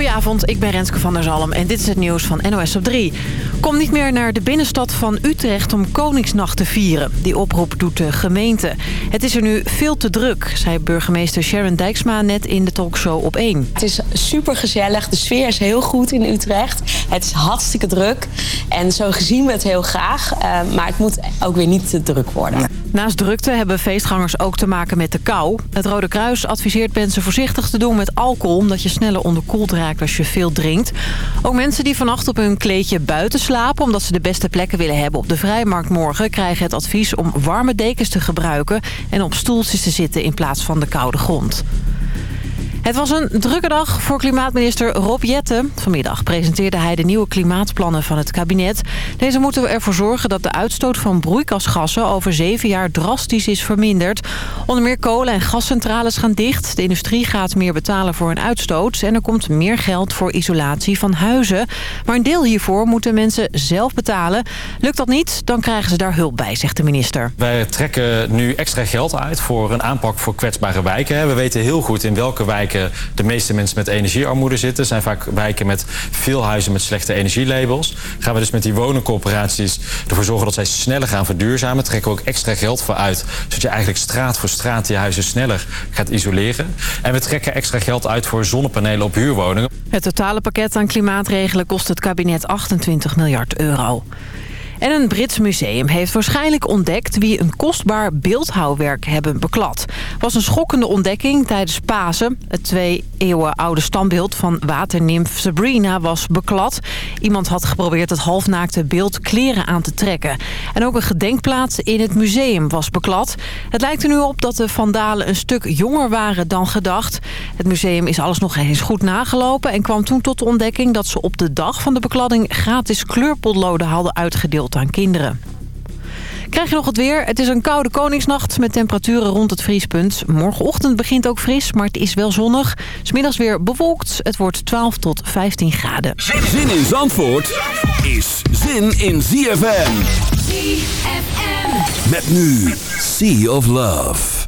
Goedenavond, ik ben Renske van der Zalm en dit is het nieuws van NOS op 3. Kom niet meer naar de binnenstad van Utrecht om Koningsnacht te vieren. Die oproep doet de gemeente. Het is er nu veel te druk, zei burgemeester Sharon Dijksma net in de talkshow op 1. Het is super gezellig, de sfeer is heel goed in Utrecht. Het is hartstikke druk en zo gezien we het heel graag. Uh, maar het moet ook weer niet te druk worden. Naast drukte hebben feestgangers ook te maken met de kou. Het Rode Kruis adviseert mensen voorzichtig te doen met alcohol... omdat je sneller onderkoeld raakt als je veel drinkt. Ook mensen die vannacht op hun kleedje buiten slapen... omdat ze de beste plekken willen hebben op de vrijmarkt morgen... krijgen het advies om warme dekens te gebruiken... en op stoeltjes te zitten in plaats van de koude grond. Het was een drukke dag voor klimaatminister Rob Jetten. Vanmiddag presenteerde hij de nieuwe klimaatplannen van het kabinet. Deze moeten ervoor zorgen dat de uitstoot van broeikasgassen over zeven jaar drastisch is verminderd. Onder meer kolen- en gascentrales gaan dicht. De industrie gaat meer betalen voor hun uitstoot. En er komt meer geld voor isolatie van huizen. Maar een deel hiervoor moeten mensen zelf betalen. Lukt dat niet, dan krijgen ze daar hulp bij, zegt de minister. Wij trekken nu extra geld uit voor een aanpak voor kwetsbare wijken. We weten heel goed in welke de meeste mensen met energiearmoede zitten. zijn vaak wijken met veel huizen met slechte energielabels. Gaan we dus met die woningcorporaties ervoor zorgen dat zij sneller gaan verduurzamen. Trekken we ook extra geld voor uit. Zodat je eigenlijk straat voor straat die huizen sneller gaat isoleren. En we trekken extra geld uit voor zonnepanelen op huurwoningen. Het totale pakket aan klimaatregelen kost het kabinet 28 miljard euro. En een Brits museum heeft waarschijnlijk ontdekt wie een kostbaar beeldhouwwerk hebben beklad. was een schokkende ontdekking tijdens Pasen. Het twee eeuwen oude standbeeld van waternimf Sabrina was beklad. Iemand had geprobeerd het halfnaakte beeld kleren aan te trekken. En ook een gedenkplaats in het museum was beklad. Het lijkt er nu op dat de vandalen een stuk jonger waren dan gedacht. Het museum is alles nog eens goed nagelopen... en kwam toen tot de ontdekking dat ze op de dag van de bekladding... gratis kleurpotloden hadden uitgedeeld aan kinderen. Krijg je nog het weer? Het is een koude koningsnacht met temperaturen rond het vriespunt. Morgenochtend begint ook fris, maar het is wel zonnig. Smiddags weer bewolkt. Het wordt 12 tot 15 graden. Zin in Zandvoort is zin in ZFM. ZFM. Met nu Sea of Love.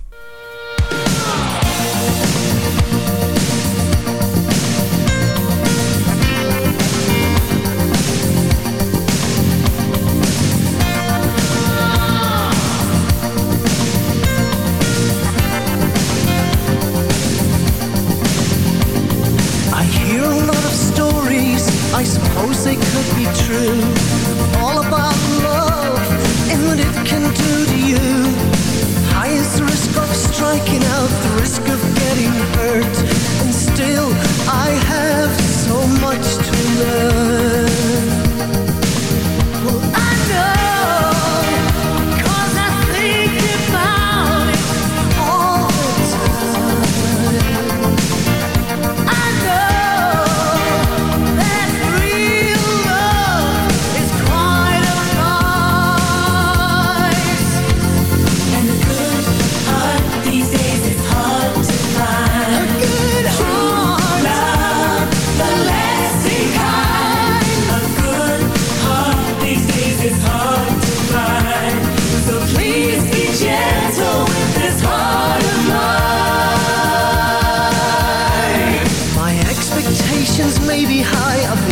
expectations may be high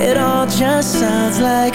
It all just sounds like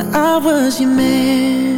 I was your man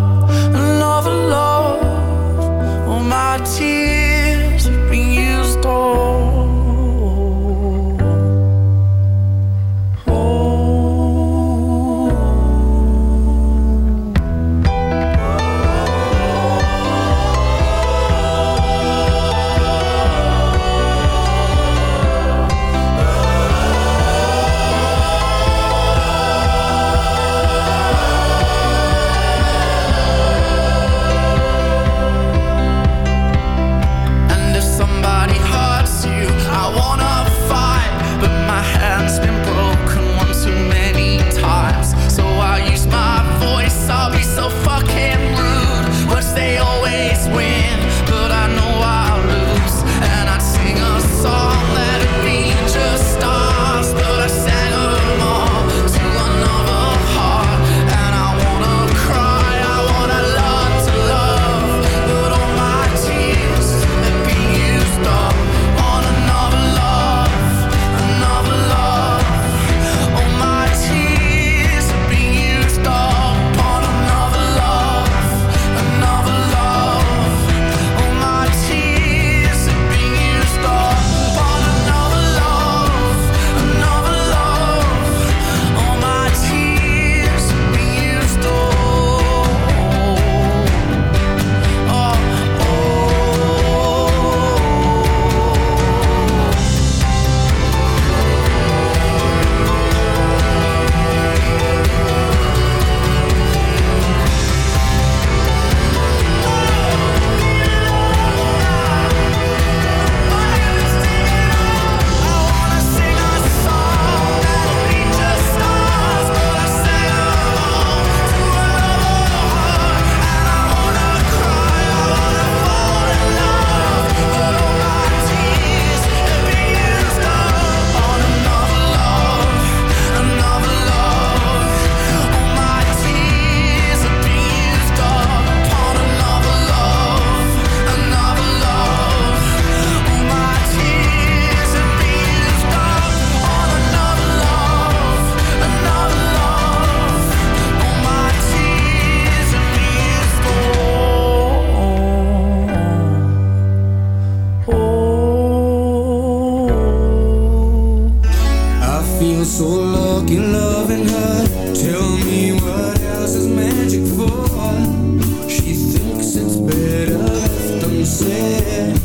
So lucky loving her. Tell me what else is magic for? She thinks it's better left unsaid.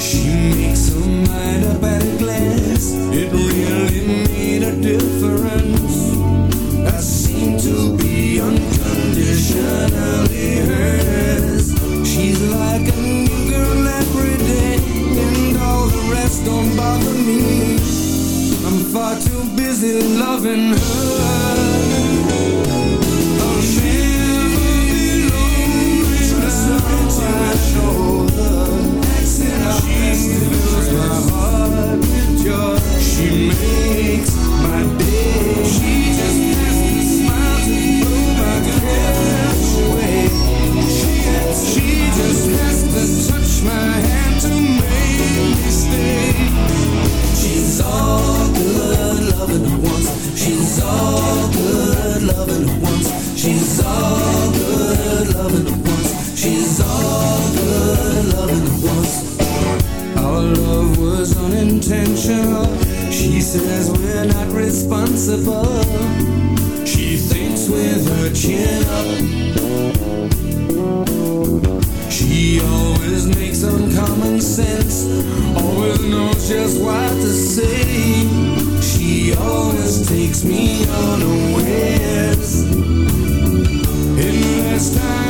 She makes her mind up at a glance. It Robin Hood above. She thinks with her chin up. She always makes uncommon sense, always knows just what to say. She always takes me unawares. In less time.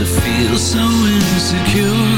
I feel so insecure.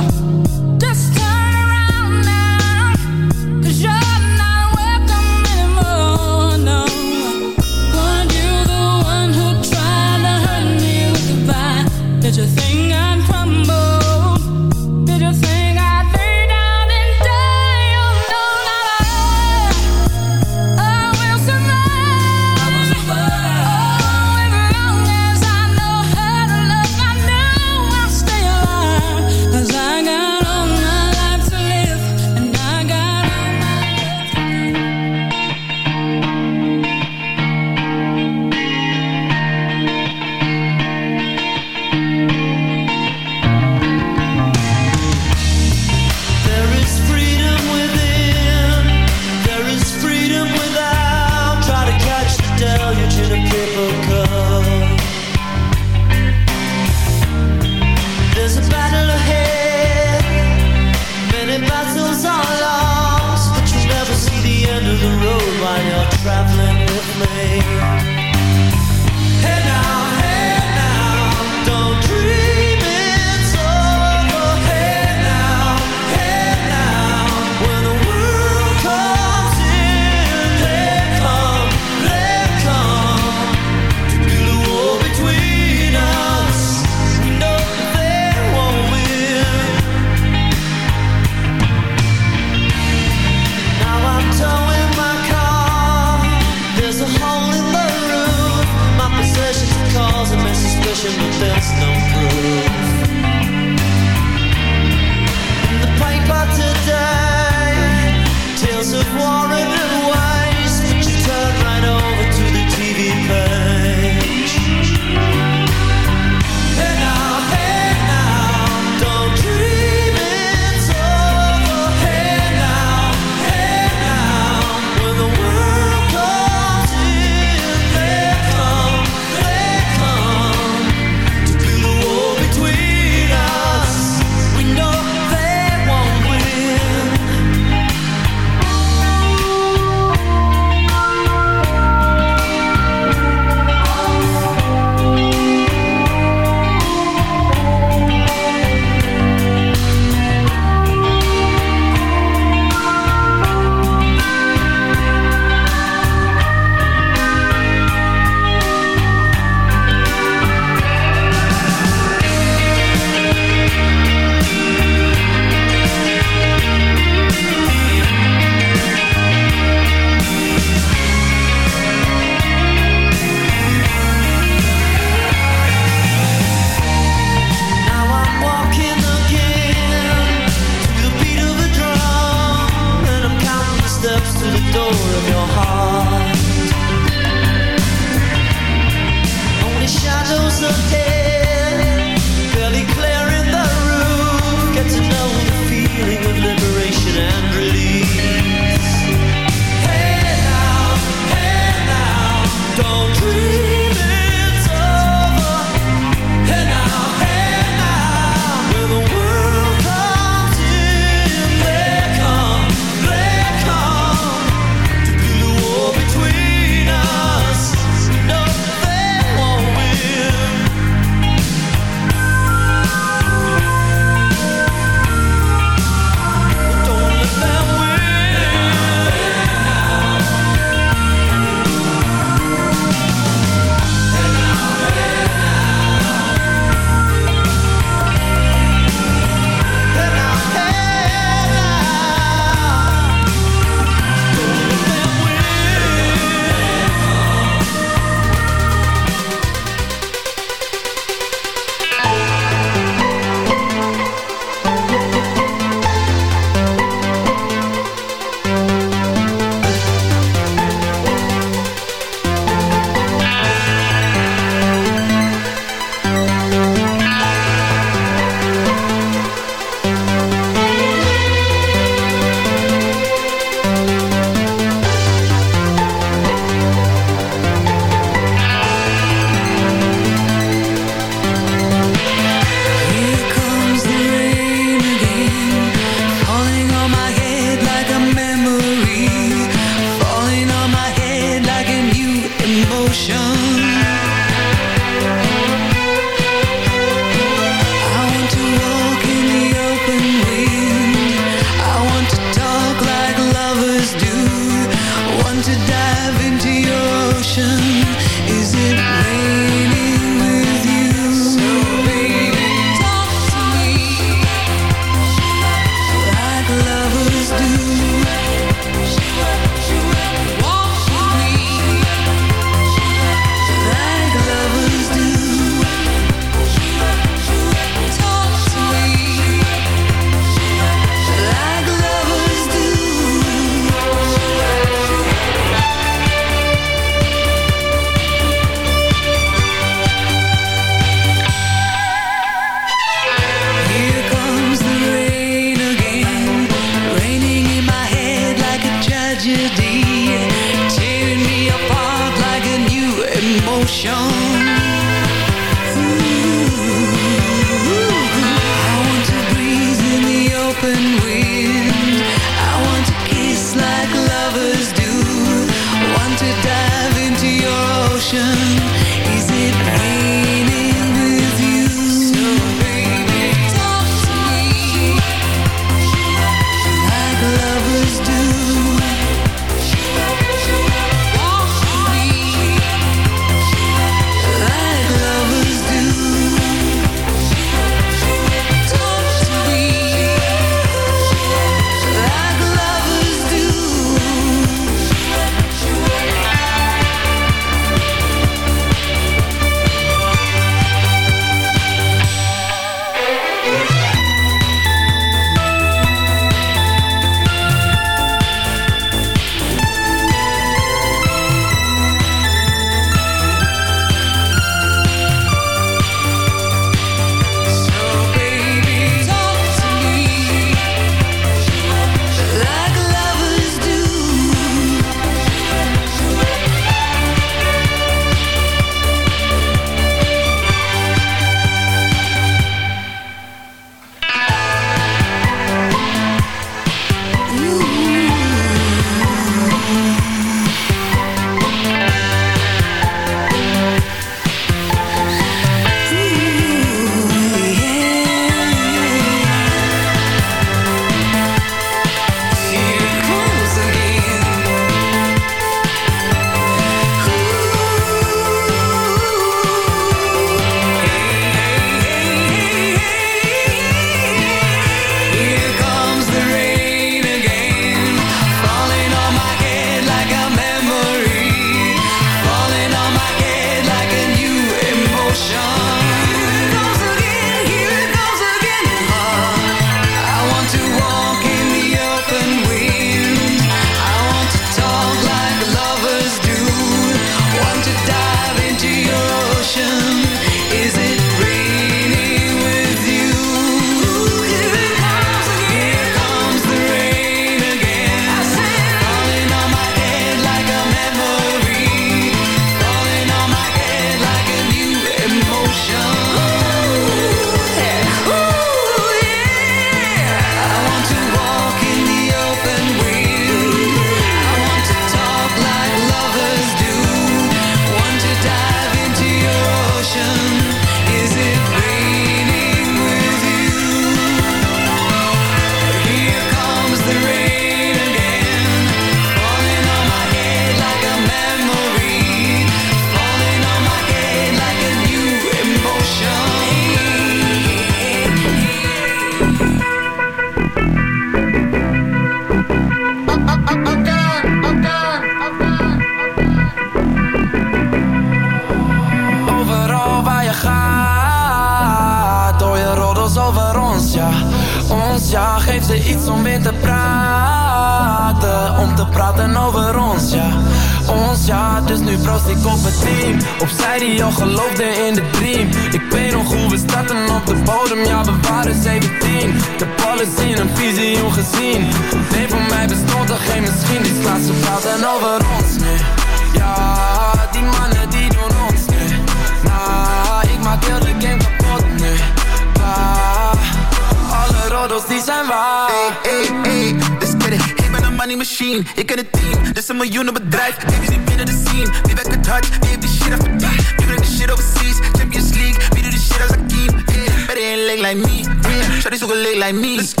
miljoenen bedrijf. Baby zit binnen de scene. Die werkt het hard, die heeft die shit af. verdiend. Die brengt de shit overseas. Champions League, wie doet shit als Akeem? Yeah, better ain't leg like me. Yeah, shawty zoek een leg like me.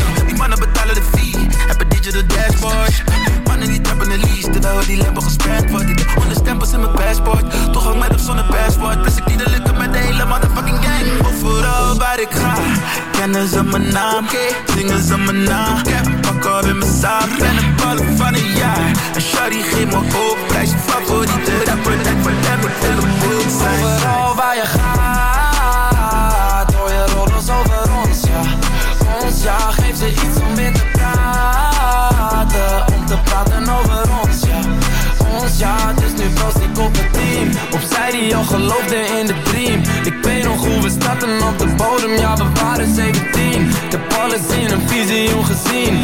kennen ze mijn naam, zingen ze mijn naam? Ik heb een pak op in mijn ik ben een ballen van een jaar. En Shari geeft me op, blijf je favoriete rapper Like whatever, helemaal zijn. Overal waar je gaat, hoor je rollers over ons, ja. Ons, ja, geef ze iets om weer te praten. Om te praten over ons, ja. Ons, ja, dus nu post ik op het team. Opzij die al geloofde in de zaten op de bodem, ja we waren 17 De heb zien, een visie ongezien.